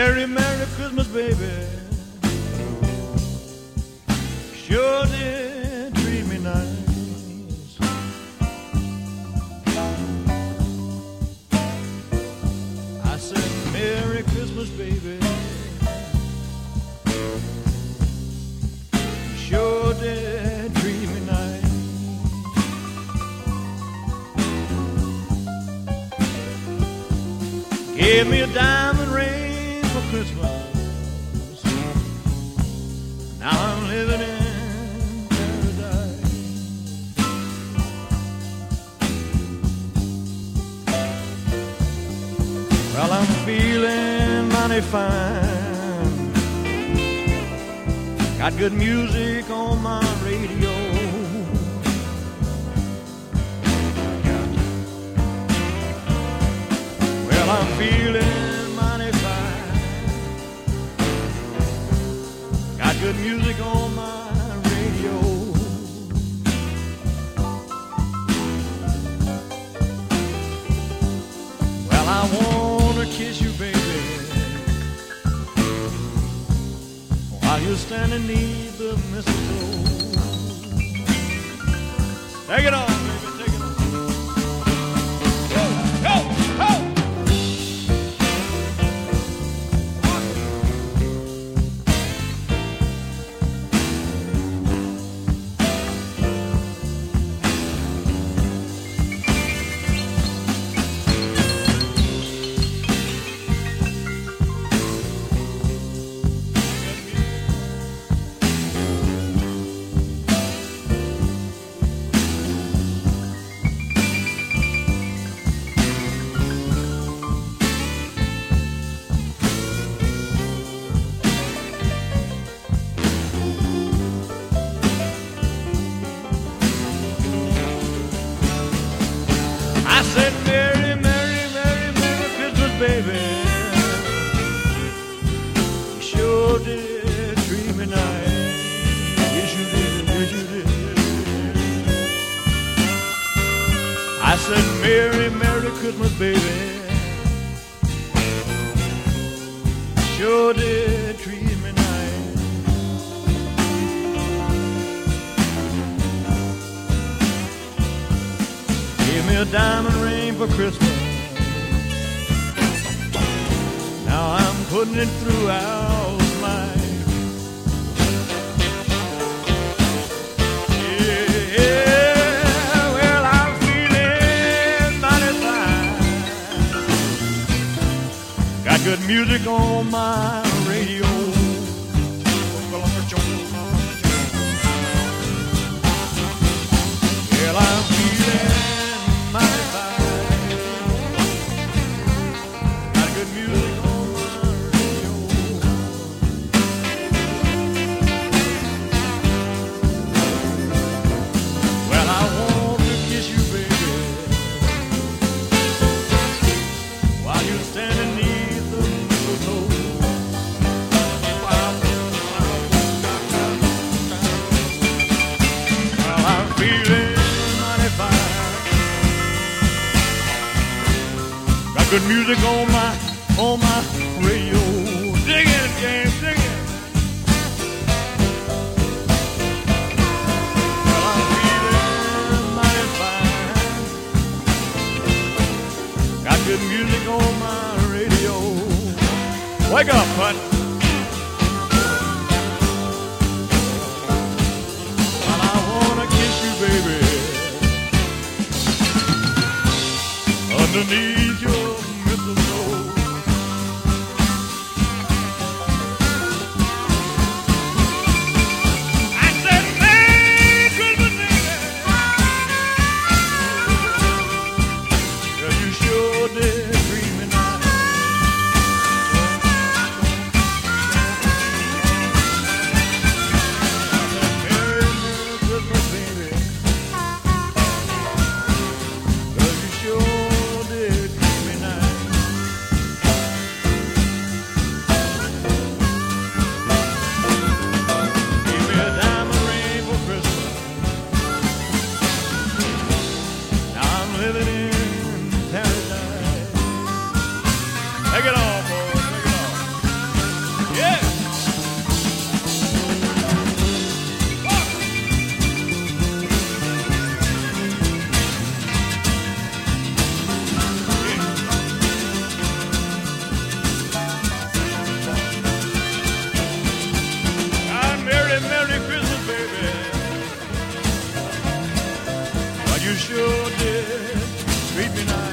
Merry, Merry Christmas, baby. Sure did treat me nice. I said, Merry Christmas, baby. Sure did treat me nice. Gave me a for Christmas. Now I'm living in paradise. Well, I'm feeling mighty fine. Got good music on my radio. Got good music on my radio. Well, I wanna kiss you, baby, while you're standing neath the mistletoe. Take it on, said, Merry, Merry Christmas, baby. Sure did treat me nice. Gave me a diamond ring for Christmas. Now I'm putting it throughout music on my radio. Good music on my on my radio. Dig it, James, dig it. Well, I'm feeling mighty fine. Got good music on my radio. Wake up, baby, underneath You sure did treat me nice.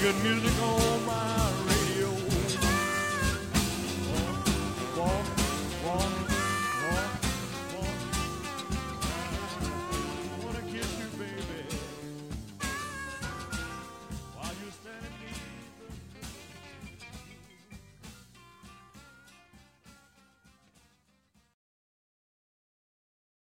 good music on.